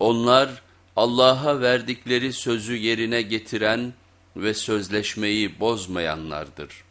Onlar Allah'a verdikleri sözü yerine getiren ve sözleşmeyi bozmayanlardır.